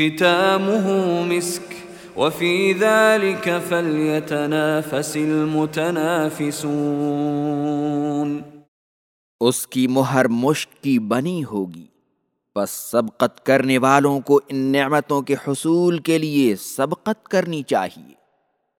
ختامه مسك وفي ذلك فليتنافس المتنافسون اس کی مہر مشک کی بنی ہوگی پس سبقت کرنے والوں کو ان نعمتوں کے حصول کے لیے سبقت کرنی چاہیے۔